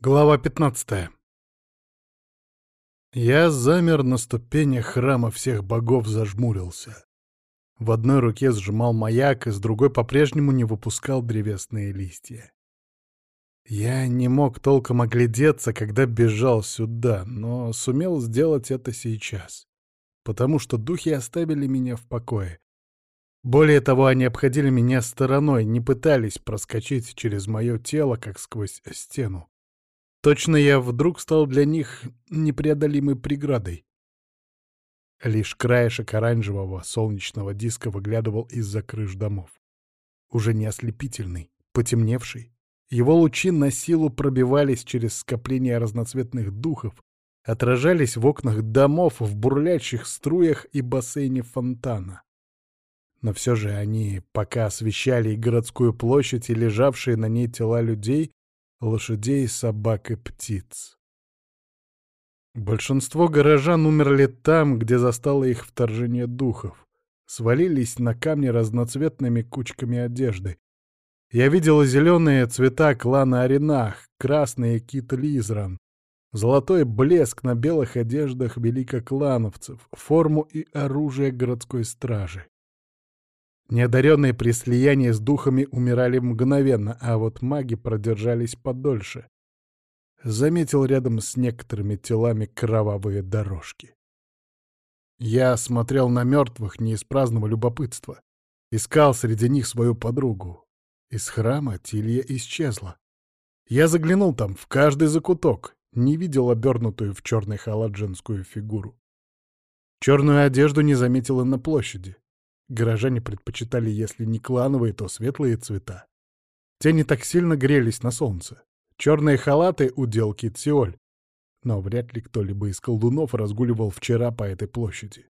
Глава 15 Я замер на ступенях храма всех богов, зажмурился. В одной руке сжимал маяк, из другой по-прежнему не выпускал древесные листья. Я не мог толком оглядеться, когда бежал сюда, но сумел сделать это сейчас, потому что духи оставили меня в покое. Более того, они обходили меня стороной, не пытались проскочить через мое тело, как сквозь стену. Точно я вдруг стал для них непреодолимой преградой. Лишь краешек оранжевого солнечного диска выглядывал из-за крыш домов. Уже не ослепительный, потемневший. Его лучи на силу пробивались через скопление разноцветных духов, отражались в окнах домов, в бурлящих струях и бассейне фонтана. Но все же они пока освещали и городскую площадь, и лежавшие на ней тела людей, лошадей, собак и птиц. Большинство горожан умерли там, где застало их вторжение духов. Свалились на камни разноцветными кучками одежды. Я видел зеленые цвета клана Аринах, красные кит Лизран, золотой блеск на белых одеждах великоклановцев, форму и оружие городской стражи. Неодаренные при слиянии с духами умирали мгновенно, а вот маги продержались подольше. Заметил рядом с некоторыми телами кровавые дорожки. Я смотрел на мертвых не из праздного любопытства. Искал среди них свою подругу. Из храма Тилья исчезла. Я заглянул там, в каждый закуток, не видел обернутую в черный халат женскую фигуру. Черную одежду не заметила на площади. Горожане предпочитали, если не клановые, то светлые цвета. Те не так сильно грелись на солнце. Черные халаты — удел Китсиоль. Но вряд ли кто-либо из колдунов разгуливал вчера по этой площади.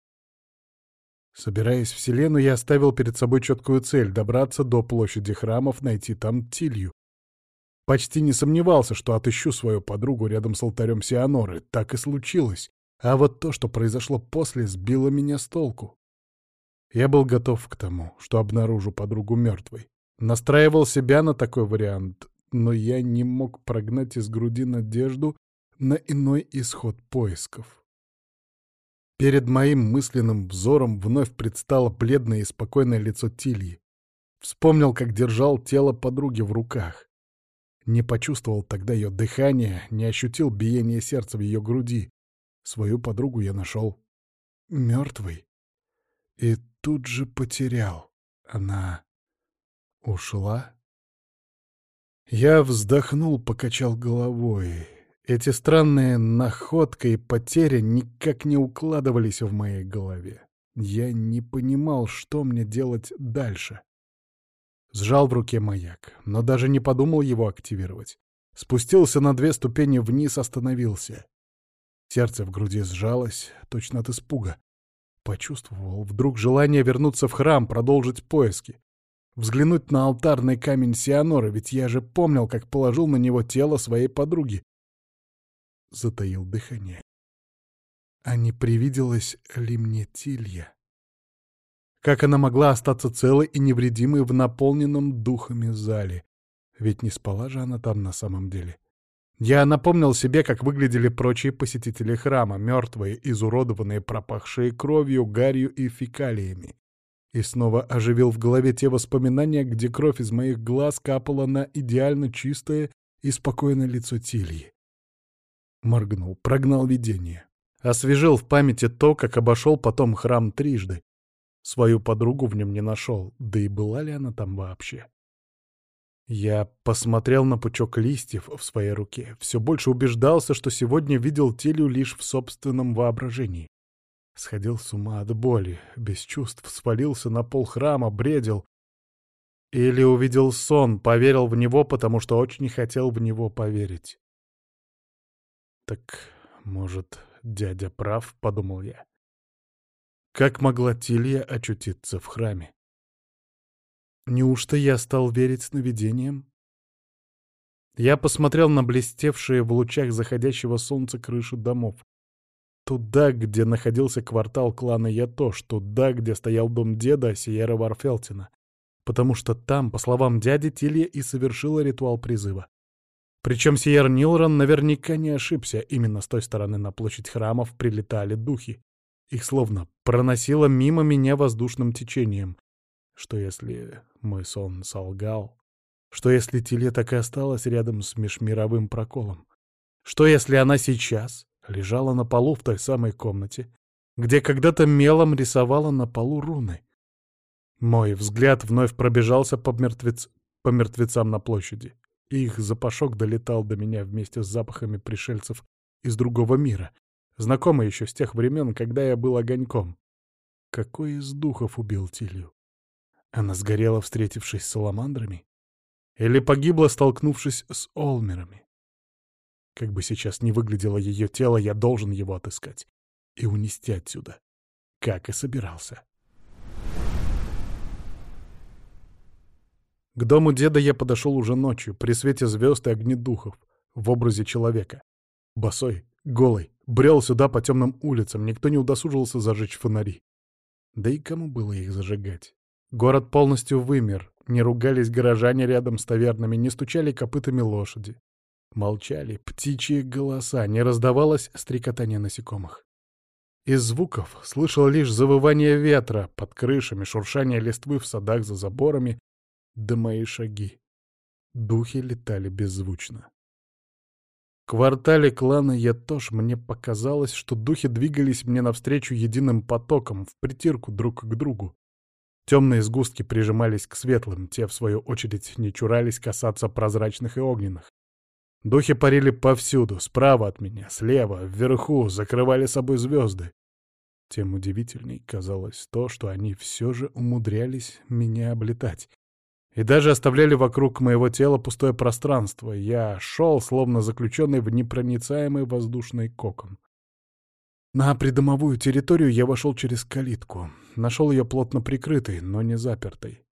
Собираясь в Селену, я оставил перед собой четкую цель — добраться до площади храмов, найти там Тилью. Почти не сомневался, что отыщу свою подругу рядом с алтарем Сианоры. Так и случилось. А вот то, что произошло после, сбило меня с толку. Я был готов к тому, что обнаружу подругу мертвой. Настраивал себя на такой вариант, но я не мог прогнать из груди надежду на иной исход поисков. Перед моим мысленным взором вновь предстало бледное и спокойное лицо Тильи. Вспомнил, как держал тело подруги в руках. Не почувствовал тогда ее дыхание, не ощутил биение сердца в ее груди. Свою подругу я нашел мертвой. И тут же потерял. Она ушла? Я вздохнул, покачал головой. Эти странные находка и потеря никак не укладывались в моей голове. Я не понимал, что мне делать дальше. Сжал в руке маяк, но даже не подумал его активировать. Спустился на две ступени вниз, остановился. Сердце в груди сжалось, точно от испуга. Почувствовал вдруг желание вернуться в храм, продолжить поиски. Взглянуть на алтарный камень Сианора, ведь я же помнил, как положил на него тело своей подруги. Затаил дыхание. А не привиделась ли мне Тилья? Как она могла остаться целой и невредимой в наполненном духами зале? Ведь не спала же она там на самом деле. Я напомнил себе, как выглядели прочие посетители храма, мертвые, изуродованные, пропахшие кровью, гарью и фекалиями. И снова оживил в голове те воспоминания, где кровь из моих глаз капала на идеально чистое и спокойное лицо Тильи. Моргнул, прогнал видение. Освежил в памяти то, как обошел потом храм трижды. Свою подругу в нем не нашел, да и была ли она там вообще? Я посмотрел на пучок листьев в своей руке, все больше убеждался, что сегодня видел Телю лишь в собственном воображении. Сходил с ума от боли, без чувств, свалился на пол храма, бредил. Или увидел сон, поверил в него, потому что очень хотел в него поверить. «Так, может, дядя прав?» — подумал я. Как могла Тилья очутиться в храме? Неужто я стал верить сновидениям? Я посмотрел на блестевшие в лучах заходящего солнца крыши домов. Туда, где находился квартал клана Ятош, туда, где стоял дом деда Сиера Варфелтина. Потому что там, по словам дяди, Тилья и совершила ритуал призыва. Причем Сиер Нилрон наверняка не ошибся, именно с той стороны на площадь храмов прилетали духи. Их словно проносило мимо меня воздушным течением. Что если мой сон солгал? Что если Теле так и осталась рядом с межмировым проколом? Что если она сейчас лежала на полу в той самой комнате, где когда-то мелом рисовала на полу руны? Мой взгляд вновь пробежался по, мертвец... по мертвецам на площади. Их запашок долетал до меня вместе с запахами пришельцев из другого мира, знакомый еще с тех времен, когда я был огоньком. Какой из духов убил Тилью? Она сгорела, встретившись с саламандрами? Или погибла, столкнувшись с Олмерами? Как бы сейчас ни выглядело ее тело, я должен его отыскать и унести отсюда, как и собирался. К дому деда я подошел уже ночью, при свете звезд и огнедухов, в образе человека. Босой, голый, брел сюда по темным улицам, никто не удосужился зажечь фонари. Да и кому было их зажигать? Город полностью вымер, не ругались горожане рядом с тавернами, не стучали копытами лошади. Молчали птичьи голоса, не раздавалось стрекотание насекомых. Из звуков слышал лишь завывание ветра под крышами, шуршание листвы в садах за заборами, да мои шаги. Духи летали беззвучно. В квартале клана Ятош мне показалось, что духи двигались мне навстречу единым потоком, в притирку друг к другу. Темные сгустки прижимались к светлым, те, в свою очередь, не чурались касаться прозрачных и огненных. Духи парили повсюду, справа от меня, слева, вверху, закрывали собой звезды. Тем удивительней казалось то, что они все же умудрялись меня облетать, и даже оставляли вокруг моего тела пустое пространство. Я шел, словно заключенный в непроницаемый воздушный кокон. На придомовую территорию я вошел через калитку. Нашел ее плотно прикрытой, но не запертой.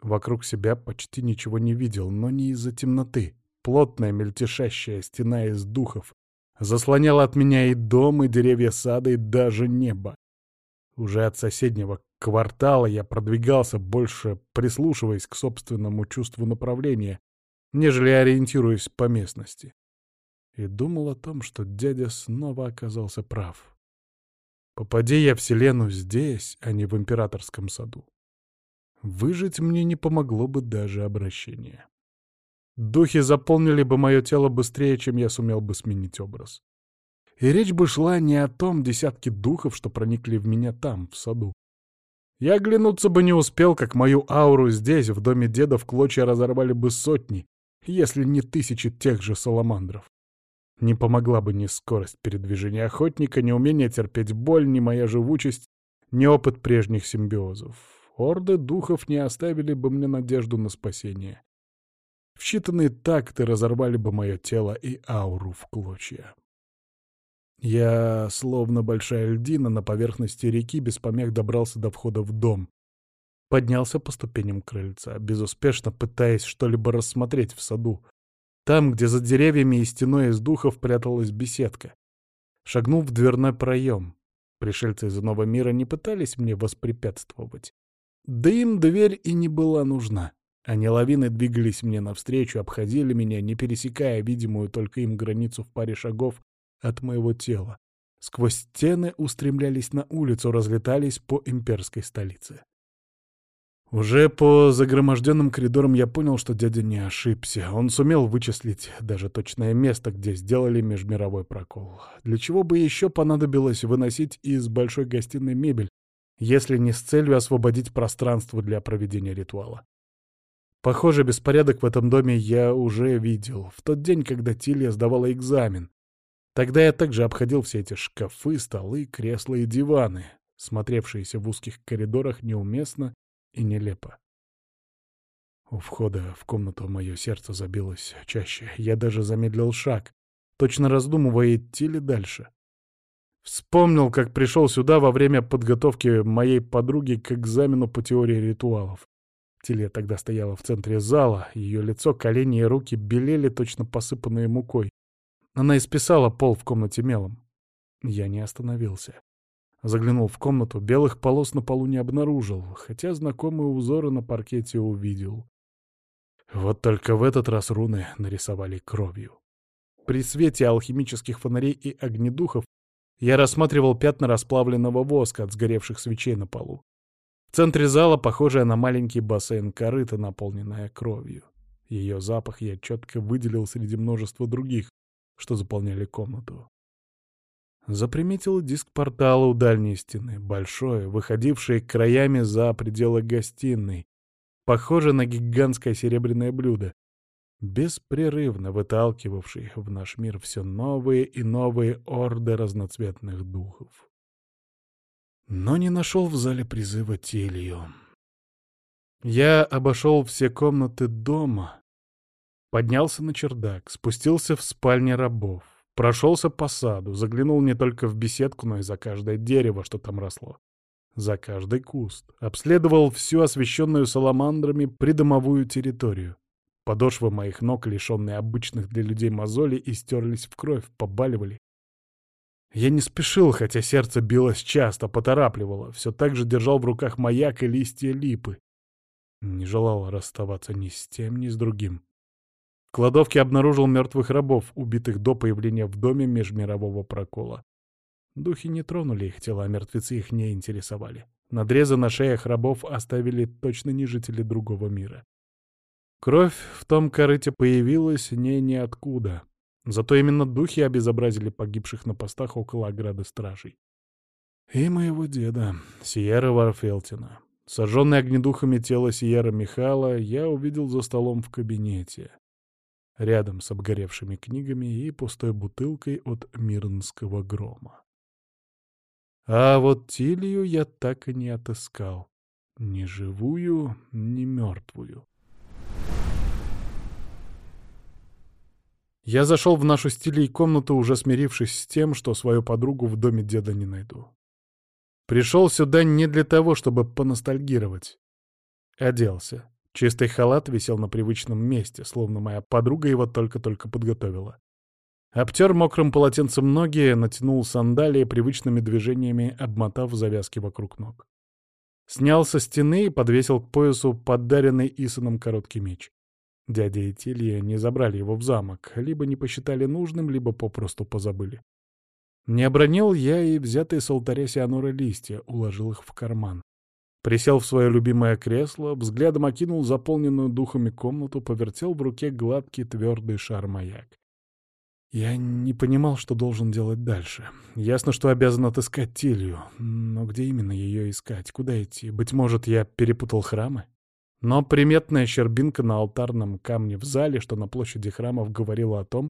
Вокруг себя почти ничего не видел, но не из-за темноты. Плотная мельтешащая стена из духов заслоняла от меня и дом, и деревья сада, и даже небо. Уже от соседнего квартала я продвигался, больше прислушиваясь к собственному чувству направления, нежели ориентируясь по местности. И думал о том, что дядя снова оказался прав. Попади я в Вселенную здесь, а не в Императорском саду. Выжить мне не помогло бы даже обращение. Духи заполнили бы мое тело быстрее, чем я сумел бы сменить образ. И речь бы шла не о том десятке духов, что проникли в меня там, в саду. Я оглянуться бы не успел, как мою ауру здесь, в доме деда, в клочья разорвали бы сотни, если не тысячи тех же саламандров. Не помогла бы ни скорость передвижения охотника, ни умение терпеть боль, ни моя живучесть, ни опыт прежних симбиозов. Орды духов не оставили бы мне надежду на спасение. В считанные такты разорвали бы мое тело и ауру в клочья. Я, словно большая льдина, на поверхности реки без помех добрался до входа в дом. Поднялся по ступеням крыльца, безуспешно пытаясь что-либо рассмотреть в саду. Там, где за деревьями и стеной из духов пряталась беседка. Шагнул в дверной проем. Пришельцы из иного мира не пытались мне воспрепятствовать. Да им дверь и не была нужна. Они лавины двигались мне навстречу, обходили меня, не пересекая видимую только им границу в паре шагов от моего тела. Сквозь стены устремлялись на улицу, разлетались по имперской столице. Уже по загроможденным коридорам я понял, что дядя не ошибся. Он сумел вычислить даже точное место, где сделали межмировой прокол. Для чего бы еще понадобилось выносить из большой гостиной мебель, если не с целью освободить пространство для проведения ритуала? Похоже, беспорядок в этом доме я уже видел. В тот день, когда Тилья сдавала экзамен. Тогда я также обходил все эти шкафы, столы, кресла и диваны, смотревшиеся в узких коридорах неуместно и нелепо. У входа в комнату мое сердце забилось чаще. Я даже замедлил шаг, точно раздумывая, идти ли дальше. Вспомнил, как пришел сюда во время подготовки моей подруги к экзамену по теории ритуалов. Теле тогда стояла в центре зала, ее лицо, колени и руки белели, точно посыпанные мукой. Она исписала пол в комнате мелом. Я не остановился. Заглянул в комнату, белых полос на полу не обнаружил, хотя знакомые узоры на паркете увидел. Вот только в этот раз руны нарисовали кровью. При свете алхимических фонарей и огнедухов я рассматривал пятна расплавленного воска от сгоревших свечей на полу. В центре зала, похожая на маленький бассейн корыта, наполненная кровью. Ее запах я четко выделил среди множества других, что заполняли комнату. Заприметил диск портала у дальней стены, большой, выходивший краями за пределы гостиной, похоже на гигантское серебряное блюдо, беспрерывно выталкивавший в наш мир все новые и новые орды разноцветных духов. Но не нашел в зале призыва Тилью. Я обошел все комнаты дома, поднялся на чердак, спустился в спальни рабов, прошелся по саду, заглянул не только в беседку, но и за каждое дерево, что там росло, за каждый куст, обследовал всю освещенную саламандрами придомовую территорию. Подошвы моих ног, лишенные обычных для людей мозолей, истерлись в кровь, побаливали. Я не спешил, хотя сердце билось часто, поторапливало, все так же держал в руках маяк и листья липы. Не желал расставаться ни с тем, ни с другим. В кладовке обнаружил мертвых рабов, убитых до появления в доме межмирового прокола. Духи не тронули их тела, а мертвецы их не интересовали. Надрезы на шеях рабов оставили точно не жители другого мира. Кровь в том корыте появилась не ниоткуда. Зато именно духи обезобразили погибших на постах около ограды стражей. И моего деда, Сиера Варфелтина. Сожженное огнедухами тело Сиера Михала я увидел за столом в кабинете, рядом с обгоревшими книгами и пустой бутылкой от Мирнского грома. А вот Тилью я так и не отыскал. Ни живую, ни мертвую. Я зашел в нашу стилей комнату, уже смирившись с тем, что свою подругу в доме деда не найду. Пришел сюда не для того, чтобы поностальгировать. Оделся. Чистый халат висел на привычном месте, словно моя подруга его только-только подготовила. Обтер мокрым полотенцем ноги, натянул сандалии, привычными движениями обмотав завязки вокруг ног. Снял со стены и подвесил к поясу подаренный Исоном короткий меч. Дядя и Тилья не забрали его в замок, либо не посчитали нужным, либо попросту позабыли. Не обронил я и взятые с алтаря Сианора листья, уложил их в карман. Присел в свое любимое кресло, взглядом окинул заполненную духами комнату, повертел в руке гладкий твердый шар-маяк. Я не понимал, что должен делать дальше. Ясно, что обязан отыскать Тилью, но где именно ее искать, куда идти? Быть может, я перепутал храмы? Но приметная щербинка на алтарном камне в зале, что на площади храмов, говорила о том,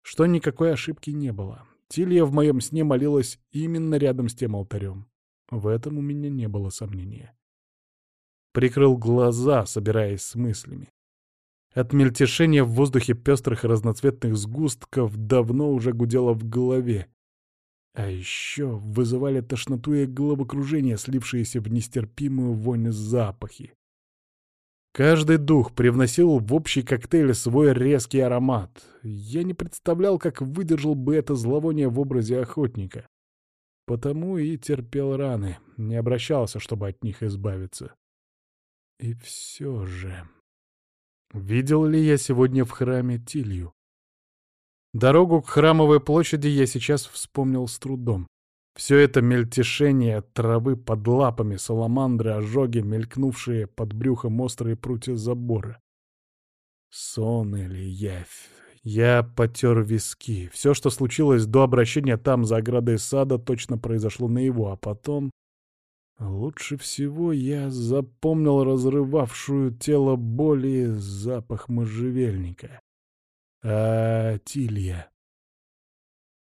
что никакой ошибки не было. Тилья в моем сне молилась именно рядом с тем алтарем. В этом у меня не было сомнения. Прикрыл глаза, собираясь с мыслями. От мельтешения в воздухе пестрых разноцветных сгустков давно уже гудело в голове. А еще вызывали тошноту и головокружение, слившиеся в нестерпимую вонь запахи. Каждый дух привносил в общий коктейль свой резкий аромат. Я не представлял, как выдержал бы это зловоние в образе охотника. Потому и терпел раны, не обращался, чтобы от них избавиться. И все же... Видел ли я сегодня в храме Тилью? Дорогу к храмовой площади я сейчас вспомнил с трудом. Все это мельтешение травы под лапами, саламандры, ожоги, мелькнувшие под брюхом острые прутья забора. Сон или явь? Я потер виски. Все, что случилось до обращения там, за оградой сада, точно произошло на его, а потом... Лучше всего я запомнил разрывавшую тело боли запах можжевельника. А, Тилья.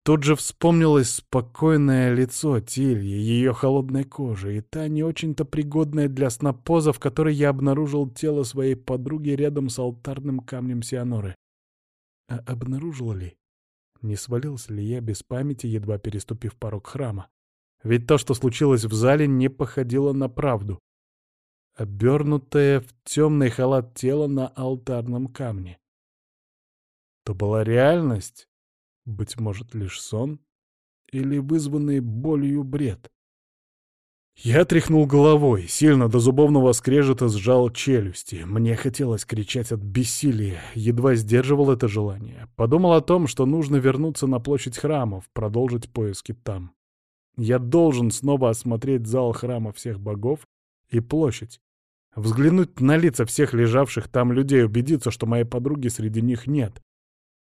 Тут же вспомнилось спокойное лицо Тильи, ее холодная кожа и та не очень-то пригодная для сна поза, в которой я обнаружил тело своей подруги рядом с алтарным камнем Сианоры. А обнаружил ли? Не свалился ли я без памяти, едва переступив порог храма? Ведь то, что случилось в зале, не походило на правду. Обернутое в темный халат тело на алтарном камне. То была реальность, быть может, лишь сон? Или вызванный болью бред? Я тряхнул головой, сильно до зубовного скрежета сжал челюсти. Мне хотелось кричать от бессилия, едва сдерживал это желание. Подумал о том, что нужно вернуться на площадь храмов, продолжить поиски там. Я должен снова осмотреть зал храма всех богов и площадь. Взглянуть на лица всех лежавших там людей, убедиться, что моей подруги среди них нет.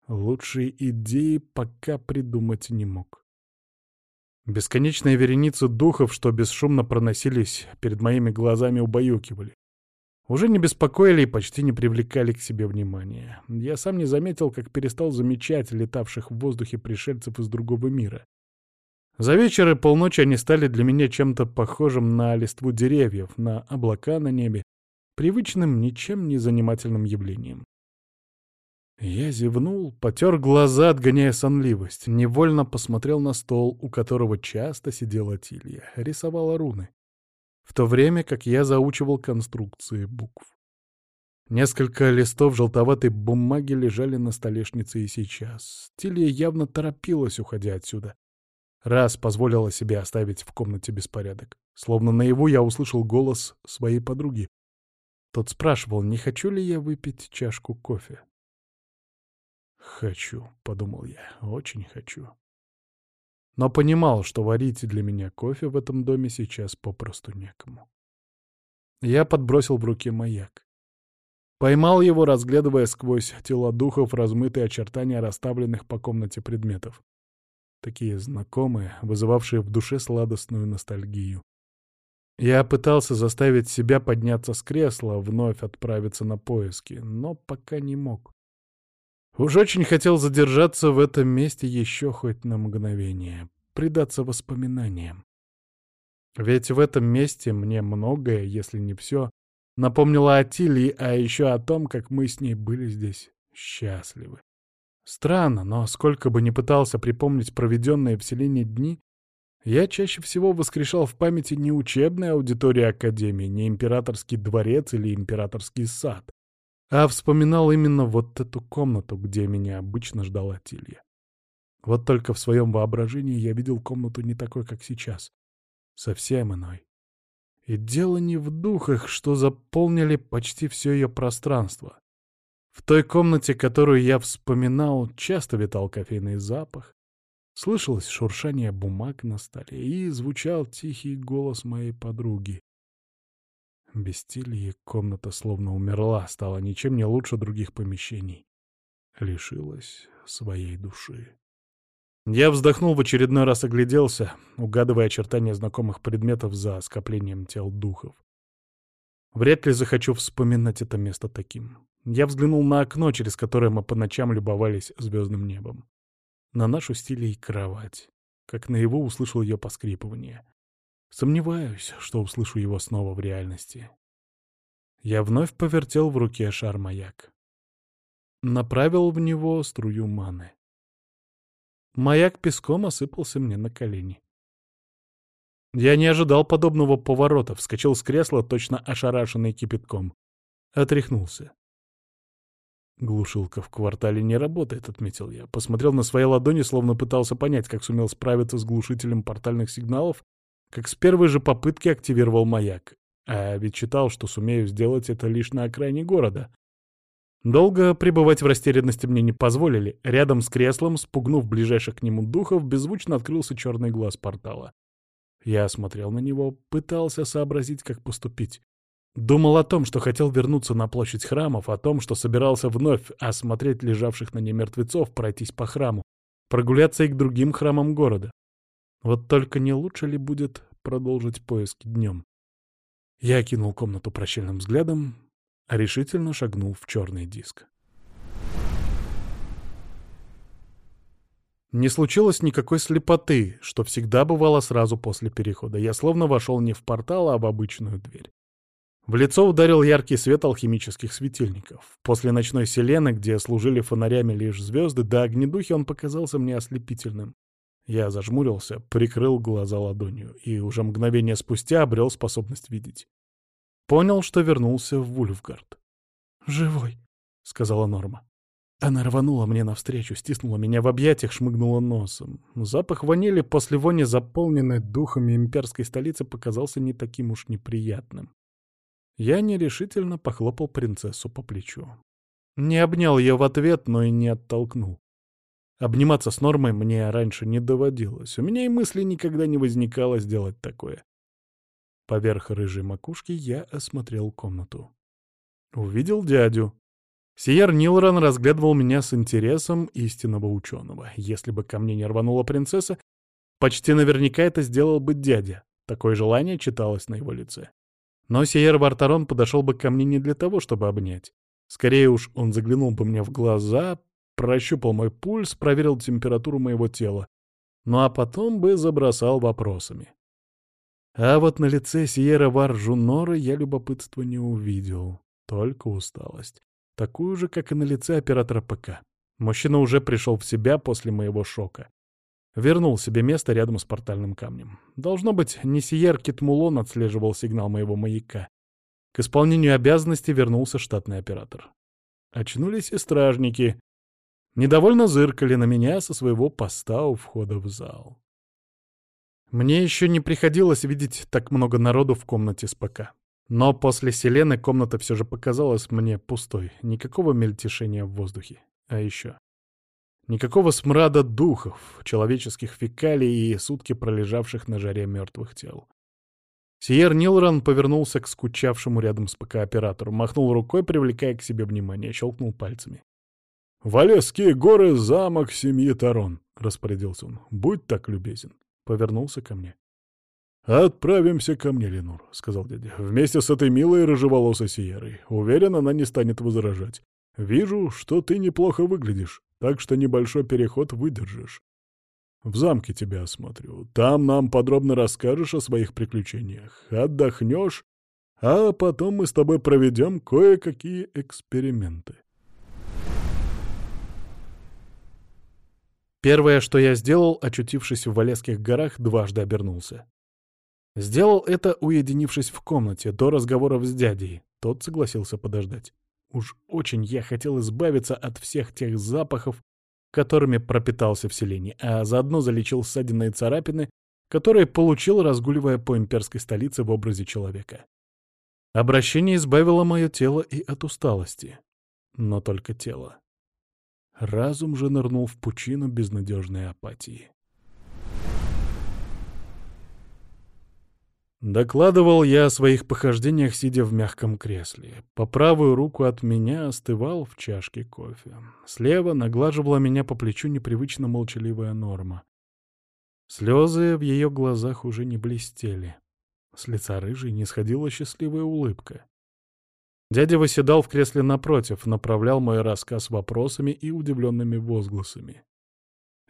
Лучшей идеи пока придумать не мог. Бесконечные вереницы духов, что бесшумно проносились перед моими глазами, убаюкивали. Уже не беспокоили и почти не привлекали к себе внимания. Я сам не заметил, как перестал замечать летавших в воздухе пришельцев из другого мира. За вечер и полночь они стали для меня чем-то похожим на листву деревьев, на облака на небе, привычным, ничем не занимательным явлением. Я зевнул, потер глаза, отгоняя сонливость, невольно посмотрел на стол, у которого часто сидела Тилья, рисовала руны, в то время как я заучивал конструкции букв. Несколько листов желтоватой бумаги лежали на столешнице и сейчас. Тилья явно торопилась, уходя отсюда. Раз позволила себе оставить в комнате беспорядок. Словно наяву я услышал голос своей подруги. Тот спрашивал, не хочу ли я выпить чашку кофе. «Хочу», — подумал я, — «очень хочу». Но понимал, что варить для меня кофе в этом доме сейчас попросту некому. Я подбросил в руке маяк. Поймал его, разглядывая сквозь тела духов размытые очертания расставленных по комнате предметов. Такие знакомые, вызывавшие в душе сладостную ностальгию. Я пытался заставить себя подняться с кресла, вновь отправиться на поиски, но пока не мог. Уж очень хотел задержаться в этом месте еще хоть на мгновение, предаться воспоминаниям. Ведь в этом месте мне многое, если не все, напомнило о Тилии, а еще о том, как мы с ней были здесь счастливы. Странно, но сколько бы ни пытался припомнить проведенные в селении дни, я чаще всего воскрешал в памяти не учебная аудитория Академии, не императорский дворец или императорский сад, а вспоминал именно вот эту комнату, где меня обычно ждала Тилья. Вот только в своем воображении я видел комнату не такой, как сейчас. Совсем иной. И дело не в духах, что заполнили почти все ее пространство. В той комнате, которую я вспоминал, часто витал кофейный запах, слышалось шуршание бумаг на столе и звучал тихий голос моей подруги. Без Тильи комната словно умерла, стала ничем не лучше других помещений. Лишилась своей души. Я вздохнул в очередной раз огляделся, угадывая очертания знакомых предметов за скоплением тел духов. Вряд ли захочу вспоминать это место таким. Я взглянул на окно, через которое мы по ночам любовались звездным небом. На нашу стиле и кровать. Как на его услышал ее поскрипывание. Сомневаюсь, что услышу его снова в реальности. Я вновь повертел в руке шар-маяк. Направил в него струю маны. Маяк песком осыпался мне на колени. Я не ожидал подобного поворота, вскочил с кресла, точно ошарашенный кипятком. Отряхнулся. «Глушилка в квартале не работает», — отметил я. Посмотрел на свои ладони, словно пытался понять, как сумел справиться с глушителем портальных сигналов, как с первой же попытки активировал маяк. А ведь читал, что сумею сделать это лишь на окраине города. Долго пребывать в растерянности мне не позволили. Рядом с креслом, спугнув ближайших к нему духов, беззвучно открылся черный глаз портала. Я смотрел на него, пытался сообразить, как поступить. Думал о том, что хотел вернуться на площадь храмов, о том, что собирался вновь осмотреть лежавших на ней мертвецов, пройтись по храму, прогуляться и к другим храмам города. Вот только не лучше ли будет продолжить поиски днем? Я окинул комнату прощальным взглядом, а решительно шагнул в черный диск. Не случилось никакой слепоты, что всегда бывало сразу после перехода. Я словно вошел не в портал, а в обычную дверь. В лицо ударил яркий свет алхимических светильников. После ночной селены, где служили фонарями лишь звезды, до огнедухи он показался мне ослепительным. Я зажмурился, прикрыл глаза ладонью и уже мгновение спустя обрел способность видеть. Понял, что вернулся в Вульфгард. «Живой», — сказала Норма. Она рванула мне навстречу, стиснула меня в объятиях, шмыгнула носом. Запах ванили после вони, заполненной духами имперской столицы, показался не таким уж неприятным. Я нерешительно похлопал принцессу по плечу. Не обнял ее в ответ, но и не оттолкнул. Обниматься с Нормой мне раньше не доводилось. У меня и мысли никогда не возникало сделать такое. Поверх рыжей макушки я осмотрел комнату. Увидел дядю. Сиер Нилран разглядывал меня с интересом истинного ученого. Если бы ко мне не рванула принцесса, почти наверняка это сделал бы дядя. Такое желание читалось на его лице. Но Сиер Вартарон подошел бы ко мне не для того, чтобы обнять. Скорее уж, он заглянул бы мне в глаза, прощупал мой пульс, проверил температуру моего тела. Ну а потом бы забросал вопросами. А вот на лице Сиера Варжунора я любопытства не увидел, только усталость. Такую же, как и на лице оператора ПК. Мужчина уже пришел в себя после моего шока. Вернул себе место рядом с портальным камнем. Должно быть, не Сиер Китмулон отслеживал сигнал моего маяка. К исполнению обязанностей вернулся штатный оператор. Очнулись и стражники. Недовольно зыркали на меня со своего поста у входа в зал. Мне еще не приходилось видеть так много народу в комнате с ПК. Но после Селены комната все же показалась мне пустой. Никакого мельтешения в воздухе. А еще... Никакого смрада духов, человеческих фекалий и сутки пролежавших на жаре мертвых тел. Сиер Нилран повернулся к скучавшему рядом с ПК-оператору, махнул рукой, привлекая к себе внимание, щелкнул пальцами. «Валесские горы — замок семьи Тарон», — распорядился он. «Будь так любезен». Повернулся ко мне. «Отправимся ко мне, Ленур», — сказал дядя, — «вместе с этой милой рыжеволосой Сиерой. Уверен, она не станет возражать. Вижу, что ты неплохо выглядишь, так что небольшой переход выдержишь. В замке тебя осмотрю. Там нам подробно расскажешь о своих приключениях. Отдохнешь, а потом мы с тобой проведем кое-какие эксперименты». Первое, что я сделал, очутившись в Валесских горах, дважды обернулся. Сделал это, уединившись в комнате, до разговоров с дядей. Тот согласился подождать. Уж очень я хотел избавиться от всех тех запахов, которыми пропитался в селении, а заодно залечил ссадины и царапины, которые получил, разгуливая по имперской столице в образе человека. Обращение избавило мое тело и от усталости. Но только тело. Разум же нырнул в пучину безнадежной апатии. Докладывал я о своих похождениях, сидя в мягком кресле. По правую руку от меня остывал в чашке кофе. Слева наглаживала меня по плечу непривычно молчаливая норма. Слезы в ее глазах уже не блестели. С лица рыжей не сходила счастливая улыбка. Дядя выседал в кресле напротив, направлял мой рассказ вопросами и удивленными возгласами.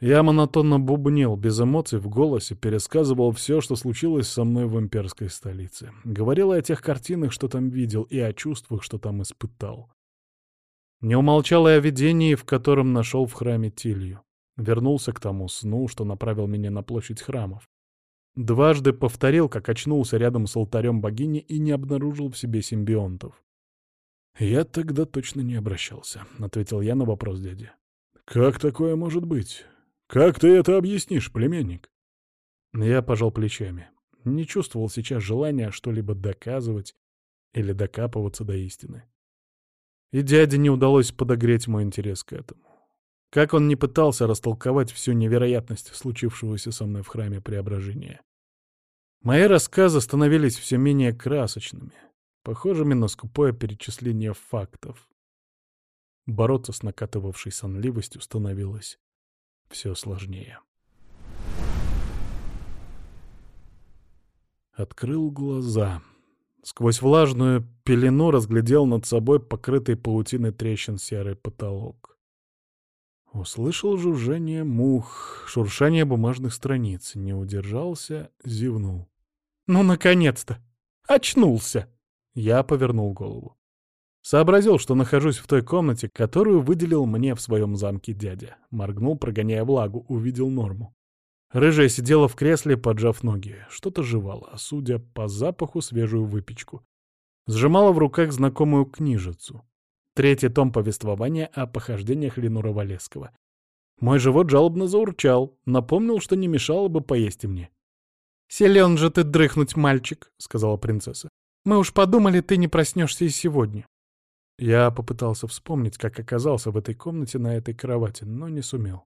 Я монотонно бубнил, без эмоций, в голосе, пересказывал все, что случилось со мной в имперской столице. Говорил о тех картинах, что там видел, и о чувствах, что там испытал. Не умолчал и о видении, в котором нашел в храме Тилью. Вернулся к тому сну, что направил меня на площадь храмов. Дважды повторил, как очнулся рядом с алтарем богини и не обнаружил в себе симбионтов. «Я тогда точно не обращался», — ответил я на вопрос дяди. «Как такое может быть? Как ты это объяснишь, племянник? Я пожал плечами. Не чувствовал сейчас желания что-либо доказывать или докапываться до истины. И дяде не удалось подогреть мой интерес к этому. Как он не пытался растолковать всю невероятность случившегося со мной в храме преображения. Мои рассказы становились все менее красочными, похожими на скупое перечисление фактов. Бороться с накатывавшей сонливостью становилось все сложнее. Открыл глаза. Сквозь влажную пелену разглядел над собой покрытый паутиной трещин серый потолок. Услышал жужжание мух, шуршание бумажных страниц. Не удержался, зевнул. «Ну, наконец-то! Очнулся!» Я повернул голову. Сообразил, что нахожусь в той комнате, которую выделил мне в своем замке дядя. Моргнул, прогоняя влагу, увидел норму. Рыжая сидела в кресле, поджав ноги. Что-то жевала, судя по запаху, свежую выпечку. Сжимала в руках знакомую книжицу. Третий том повествования о похождениях Ленура Валеского. Мой живот жалобно заурчал, напомнил, что не мешало бы поесть и мне. «Силен же ты дрыхнуть, мальчик», — сказала принцесса. «Мы уж подумали, ты не проснешься и сегодня». Я попытался вспомнить, как оказался в этой комнате на этой кровати, но не сумел.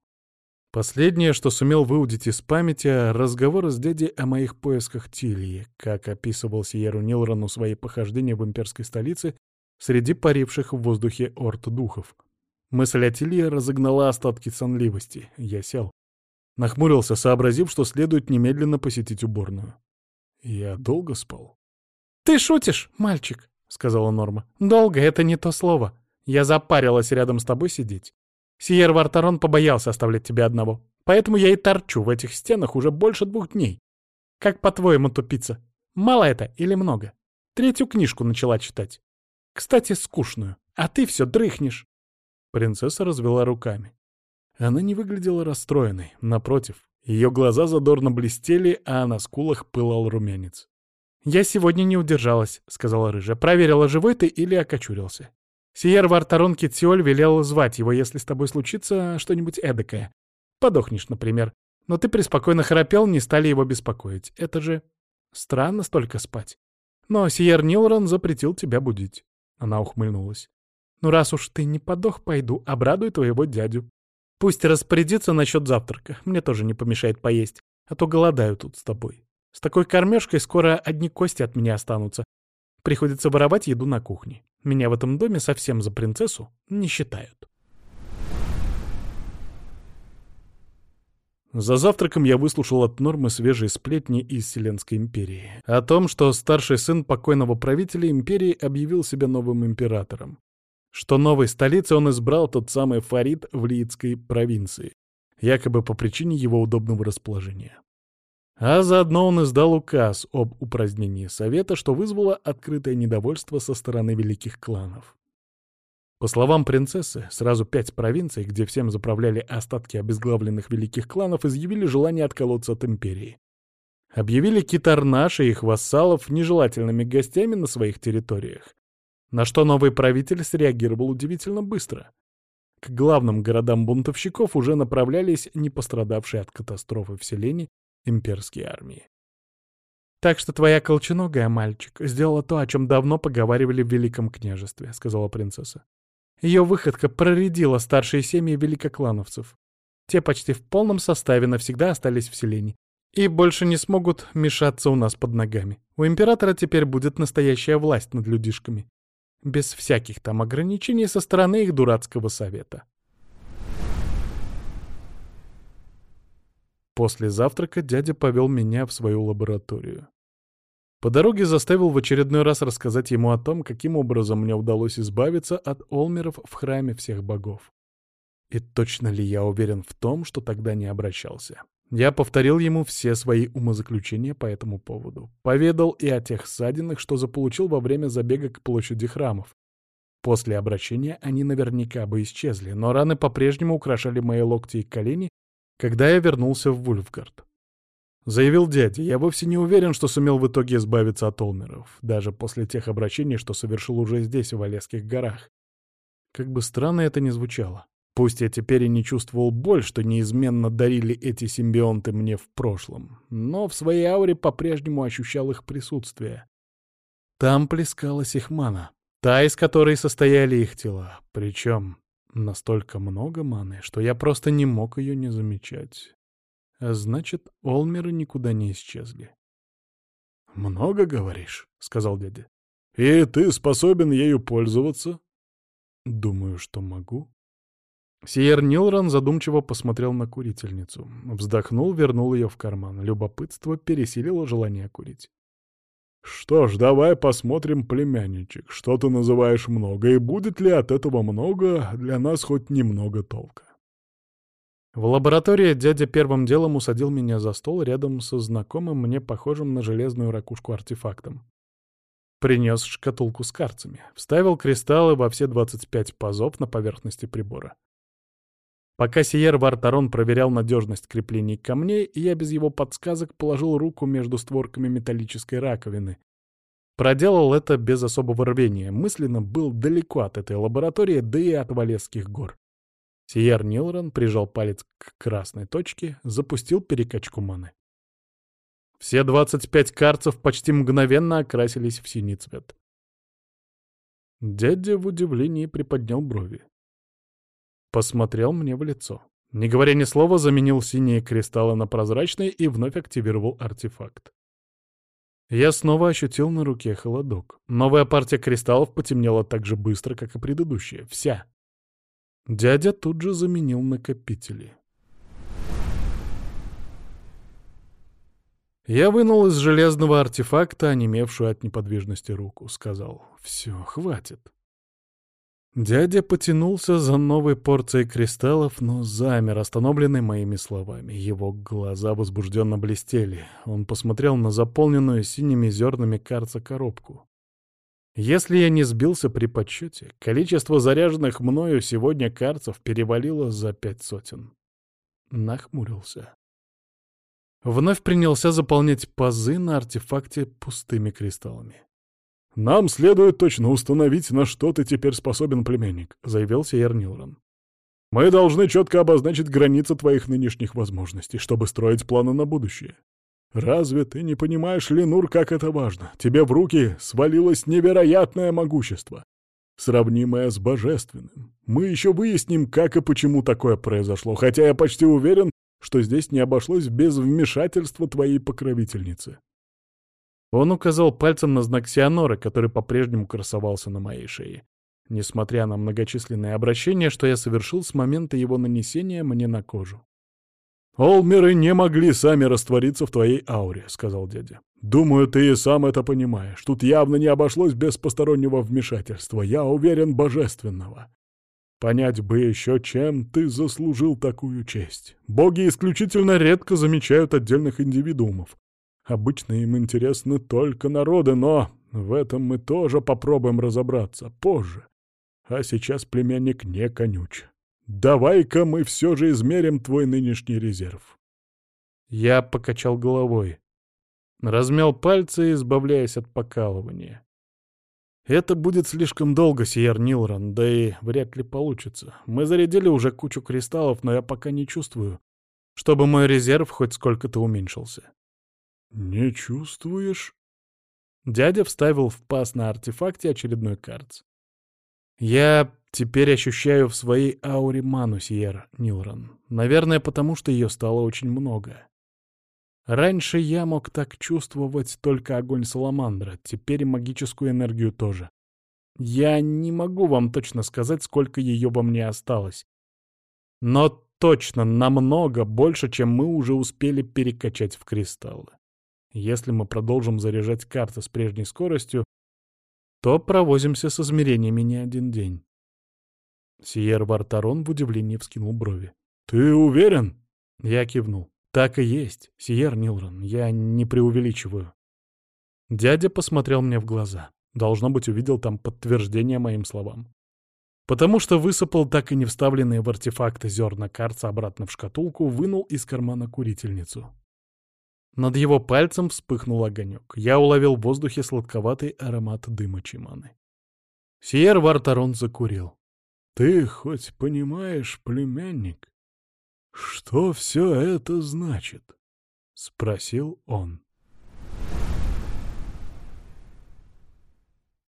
Последнее, что сумел выудить из памяти, разговор с дядей о моих поисках Тильи, как описывал Сиеру Нилрону свои похождения в имперской столице среди паривших в воздухе орд духов. Мысль о Тилье разогнала остатки сонливости. Я сел. Нахмурился, сообразив, что следует немедленно посетить уборную. Я долго спал. «Ты шутишь, мальчик?» — сказала Норма. «Долго — это не то слово. Я запарилась рядом с тобой сидеть. Сиер Вартарон побоялся оставлять тебя одного. Поэтому я и торчу в этих стенах уже больше двух дней. Как по-твоему, тупица? Мало это или много? Третью книжку начала читать. Кстати, скучную. А ты все дрыхнешь. Принцесса развела руками. Она не выглядела расстроенной. Напротив, ее глаза задорно блестели, а на скулах пылал румянец. «Я сегодня не удержалась», — сказала рыжая. «Проверила, живой ты или окочурился. Сиер Вартарон Китсиоль велел звать его, если с тобой случится что-нибудь эдакое. Подохнешь, например. Но ты преспокойно храпел, не стали его беспокоить. Это же странно столько спать. Но Сиер Нилрон запретил тебя будить. Она ухмыльнулась. Ну раз уж ты не подох, пойду, обрадуй твоего дядю. Пусть распорядится насчет завтрака. Мне тоже не помешает поесть, а то голодаю тут с тобой. С такой кормежкой скоро одни кости от меня останутся. Приходится воровать еду на кухне. Меня в этом доме совсем за принцессу не считают. За завтраком я выслушал от Нормы свежие сплетни из Вселенской империи. О том, что старший сын покойного правителя империи объявил себя новым императором. Что новой столицей он избрал тот самый Фарид в Лиитской провинции, якобы по причине его удобного расположения. А заодно он издал указ об упразднении Совета, что вызвало открытое недовольство со стороны великих кланов. По словам принцессы, сразу пять провинций, где всем заправляли остатки обезглавленных великих кланов, изъявили желание отколоться от империи. Объявили китарнаш и их вассалов нежелательными гостями на своих территориях. На что новый правитель среагировал удивительно быстро. К главным городам бунтовщиков уже направлялись не пострадавшие от катастрофы в селении имперские армии. «Так что твоя колченогая, мальчик, сделала то, о чем давно поговаривали в Великом княжестве», — сказала принцесса. Ее выходка проредила старшие семьи великоклановцев. Те почти в полном составе навсегда остались в селении. И больше не смогут мешаться у нас под ногами. У императора теперь будет настоящая власть над людишками. Без всяких там ограничений со стороны их дурацкого совета. После завтрака дядя повел меня в свою лабораторию. По дороге заставил в очередной раз рассказать ему о том, каким образом мне удалось избавиться от олмеров в храме всех богов. И точно ли я уверен в том, что тогда не обращался. Я повторил ему все свои умозаключения по этому поводу. Поведал и о тех ссадинах, что заполучил во время забега к площади храмов. После обращения они наверняка бы исчезли, но раны по-прежнему украшали мои локти и колени, когда я вернулся в Вульфгард. Заявил дядя, я вовсе не уверен, что сумел в итоге избавиться от Олмеров, даже после тех обращений, что совершил уже здесь, в Олесских горах. Как бы странно это ни звучало. Пусть я теперь и не чувствовал боль, что неизменно дарили эти симбионты мне в прошлом, но в своей ауре по-прежнему ощущал их присутствие. Там плескалась их мана, та, из которой состояли их тела, причем Настолько много маны, что я просто не мог ее не замечать. А значит, Олмеры никуда не исчезли. «Много, говоришь?» — сказал дядя. «И ты способен ею пользоваться?» «Думаю, что могу». Сиер Нилран задумчиво посмотрел на курительницу. Вздохнул, вернул ее в карман. Любопытство пересилило желание курить. «Что ж, давай посмотрим, племянничек, что ты называешь много, и будет ли от этого много для нас хоть немного толка?» В лаборатории дядя первым делом усадил меня за стол рядом со знакомым мне похожим на железную ракушку артефактом. Принес шкатулку с карцами, вставил кристаллы во все 25 пазов на поверхности прибора. Пока Сиер Вартарон проверял надежность креплений камней, я без его подсказок положил руку между створками металлической раковины, Проделал это без особого рвения, мысленно был далеко от этой лаборатории, да и от Валесских гор. Сиер Нилрон прижал палец к красной точке, запустил перекачку маны. Все 25 карцев почти мгновенно окрасились в синий цвет. Дядя в удивлении приподнял брови. Посмотрел мне в лицо. Не говоря ни слова, заменил синие кристаллы на прозрачные и вновь активировал артефакт. Я снова ощутил на руке холодок. Новая партия кристаллов потемнела так же быстро, как и предыдущая. Вся. Дядя тут же заменил накопители. Я вынул из железного артефакта, онемевшую от неподвижности руку. Сказал, все, хватит. Дядя потянулся за новой порцией кристаллов, но замер, остановленный моими словами. Его глаза возбужденно блестели. Он посмотрел на заполненную синими зернами карца коробку. Если я не сбился при подсчете, количество заряженных мною сегодня карцев перевалило за пять сотен. Нахмурился. Вновь принялся заполнять пазы на артефакте пустыми кристаллами. «Нам следует точно установить, на что ты теперь способен, племянник», — заявил Сейер Нилрон. «Мы должны четко обозначить границы твоих нынешних возможностей, чтобы строить планы на будущее. Разве ты не понимаешь, Ленур, как это важно? Тебе в руки свалилось невероятное могущество, сравнимое с божественным. Мы еще выясним, как и почему такое произошло, хотя я почти уверен, что здесь не обошлось без вмешательства твоей покровительницы. Он указал пальцем на знак Сианора, который по-прежнему красовался на моей шее. Несмотря на многочисленные обращения, что я совершил с момента его нанесения мне на кожу. «Олмеры не могли сами раствориться в твоей ауре», — сказал дядя. «Думаю, ты и сам это понимаешь. Тут явно не обошлось без постороннего вмешательства. Я уверен, божественного. Понять бы еще, чем ты заслужил такую честь. Боги исключительно редко замечают отдельных индивидуумов, Обычно им интересны только народы, но в этом мы тоже попробуем разобраться позже. А сейчас, племянник, не конюч. Давай-ка мы все же измерим твой нынешний резерв. Я покачал головой. Размял пальцы, избавляясь от покалывания. Это будет слишком долго, Сиер Нилрон, да и вряд ли получится. Мы зарядили уже кучу кристаллов, но я пока не чувствую, чтобы мой резерв хоть сколько-то уменьшился. «Не чувствуешь?» Дядя вставил в паз на артефакте очередной карц. «Я теперь ощущаю в своей ауре ману, Сьер Нилрон. Наверное, потому что ее стало очень много. Раньше я мог так чувствовать только огонь Саламандра, теперь и магическую энергию тоже. Я не могу вам точно сказать, сколько ее во мне осталось. Но точно намного больше, чем мы уже успели перекачать в кристаллы. Если мы продолжим заряжать карты с прежней скоростью, то провозимся с измерениями не один день. Сиер Вартарон в удивлении вскинул брови. «Ты уверен?» Я кивнул. «Так и есть, Сиер Нилрон, я не преувеличиваю». Дядя посмотрел мне в глаза. Должно быть, увидел там подтверждение моим словам. Потому что высыпал так и не вставленные в артефакты зерна карца обратно в шкатулку, вынул из кармана курительницу. Над его пальцем вспыхнул огонек. Я уловил в воздухе сладковатый аромат дыма чиманы. Сиер Вартарон закурил. «Ты хоть понимаешь, племянник, что все это значит?» — спросил он.